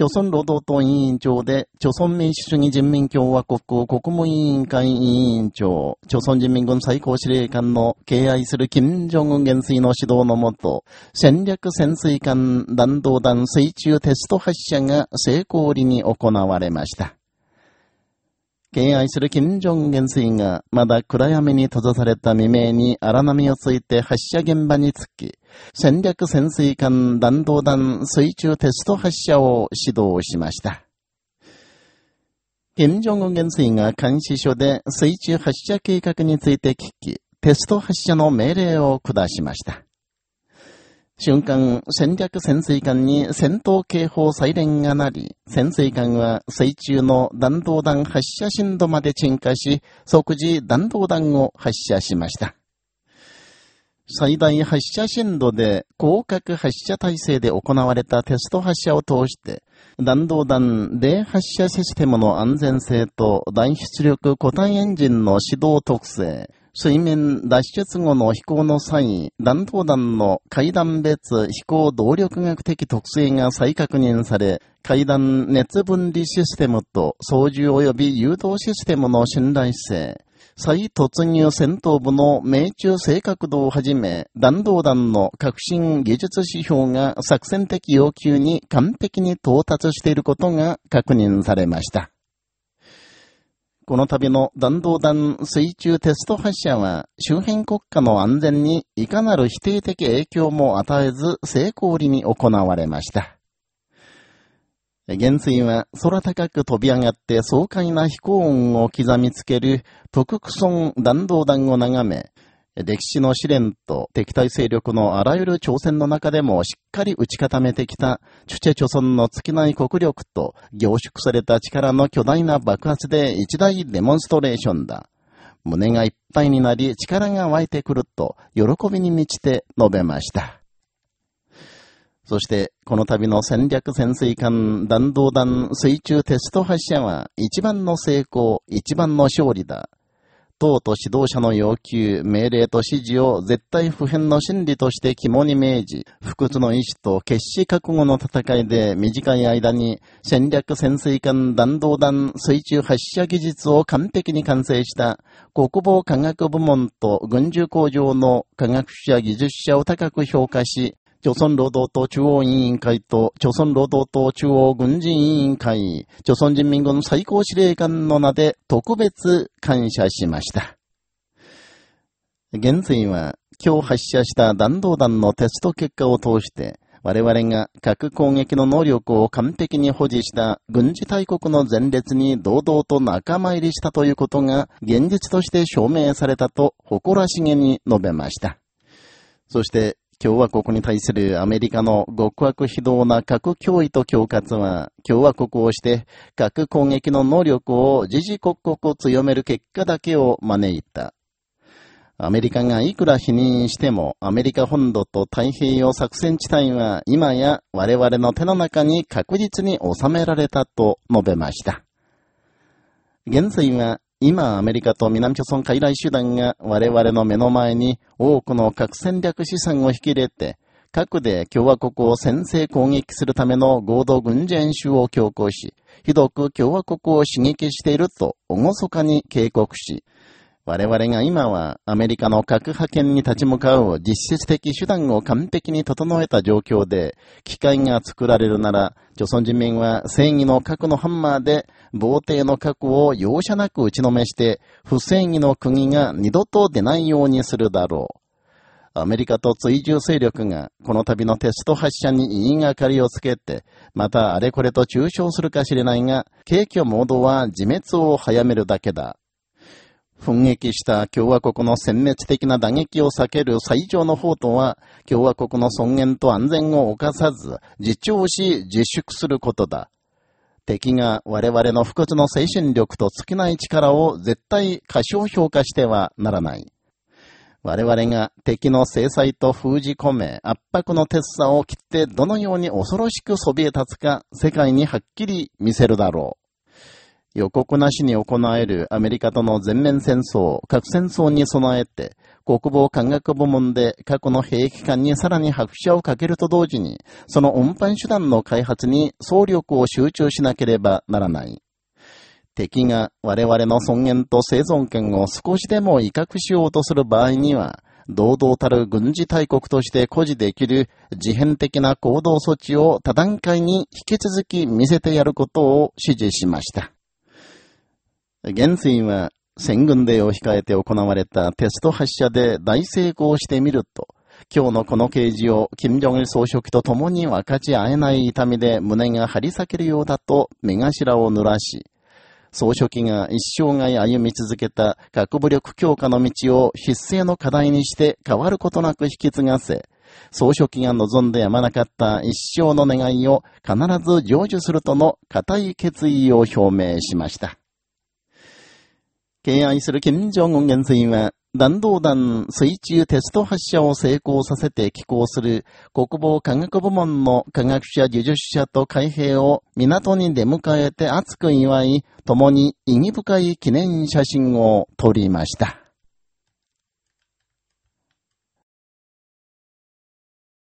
朝鮮労働党委員長で、朝鮮民主主義人民共和国国務委員会委員長、朝鮮人民軍最高司令官の敬愛する金正恩元帥の指導のもと、戦略潜水艦弾道弾水中テスト発射が成功裏に行われました。敬愛する金正恩元帥が、まだ暗闇に閉ざされた未明に荒波をついて発射現場に着き、戦略潜水艦弾道弾水中テスト発射を指導しました。金正恩元帥が監視所で水中発射計画について聞き、テスト発射の命令を下しました。瞬間、戦略潜水艦に戦闘警報サイレンが鳴り、潜水艦は水中の弾道弾発射深度まで沈下し、即時弾道弾を発射しました。最大発射深度で広角発射体制で行われたテスト発射を通して、弾道弾冷発射システムの安全性と大出力固体エンジンの指導特性、水面脱出後の飛行の際、弾道弾の階段別飛行動力学的特性が再確認され、階段熱分離システムと操縦及び誘導システムの信頼性、再突入戦闘部の命中正確度をはじめ、弾道弾の革新技術指標が作戦的要求に完璧に到達していることが確認されました。この度の弾道弾水中テスト発射は周辺国家の安全にいかなる否定的影響も与えず成功裏に行われました。減水は空高く飛び上がって爽快な飛行音を刻みつける特区村弾道弾を眺め、歴史の試練と敵対勢力のあらゆる挑戦の中でもしっかり打ち固めてきた、チュチェチョソンの尽きない国力と凝縮された力の巨大な爆発で一大デモンストレーションだ。胸がいっぱいになり力が湧いてくると喜びに満ちて述べました。そして、この度の戦略潜水艦弾道弾水中テスト発射は一番の成功、一番の勝利だ。党と指導者の要求、命令と指示を絶対不変の真理として肝に銘じ、不屈の意志と決死覚悟の戦いで短い間に戦略潜水艦弾道弾水中発射技術を完璧に完成した国防科学部門と軍需工場の科学者技術者を高く評価し、朝鮮労働党中央委員会と、朝鮮労働党中央軍事委員会、朝鮮人民軍最高司令官の名で特別感謝しました。現在は、今日発射した弾道弾のテスト結果を通して、我々が核攻撃の能力を完璧に保持した軍事大国の前列に堂々と仲間入りしたということが現実として証明されたと誇らしげに述べました。そして、共和国に対するアメリカの極悪非道な核脅威と恐喝は、共和国をして核攻撃の能力を時々刻々強める結果だけを招いた。アメリカがいくら否認しても、アメリカ本土と太平洋作戦地帯は今や我々の手の中に確実に収められたと述べました。現在は今アメリカと南朝鮮海来手段が我々の目の前に多くの核戦略資産を引き入れて、核で共和国を先制攻撃するための合同軍事演習を強行し、ひどく共和国を刺激していると厳かに警告し、我々が今はアメリカの核派遣に立ち向かう実質的手段を完璧に整えた状況で、機会が作られるなら、朝鮮人民は正義の核のハンマーで、防帝の核を容赦なく打ちのめして、不正義の釘が二度と出ないようにするだろう。アメリカと追従勢力がこの度のテスト発射に言いがかりをつけて、またあれこれと中傷するかしれないが、景挙モードは自滅を早めるだけだ。奮撃した共和国の殲滅的な打撃を避ける最上の方とは、共和国の尊厳と安全を犯さず、自重し自粛することだ。敵が我々の不屈の精神力と尽きない力を絶対過小評価してはならない。我々が敵の制裁と封じ込め、圧迫の鉄砂を切ってどのように恐ろしくそびえ立つか、世界にはっきり見せるだろう。予告なしに行えるアメリカとの全面戦争、核戦争に備えて、国防科学部門で過去の兵器艦にさらに拍車をかけると同時に、その運搬手段の開発に総力を集中しなければならない。敵が我々の尊厳と生存権を少しでも威嚇しようとする場合には、堂々たる軍事大国として誇示できる自変的な行動措置を多段階に引き続き見せてやることを指示しました。元帥は戦軍デーを控えて行われたテスト発射で大成功してみると、今日のこの刑事を金正恩総書記と共に分かち合えない痛みで胸が張り裂けるようだと目頭を濡らし、総書記が一生涯歩み続けた核武力強化の道を必須の課題にして変わることなく引き継がせ、総書記が望んでやまなかった一生の願いを必ず成就するとの固い決意を表明しました。敬愛する金正恩元帥は、弾道弾水中テスト発射を成功させて寄港する国防科学部門の科学者、技術者と海兵を港に出迎えて熱く祝い、共に意義深い記念写真を撮りました。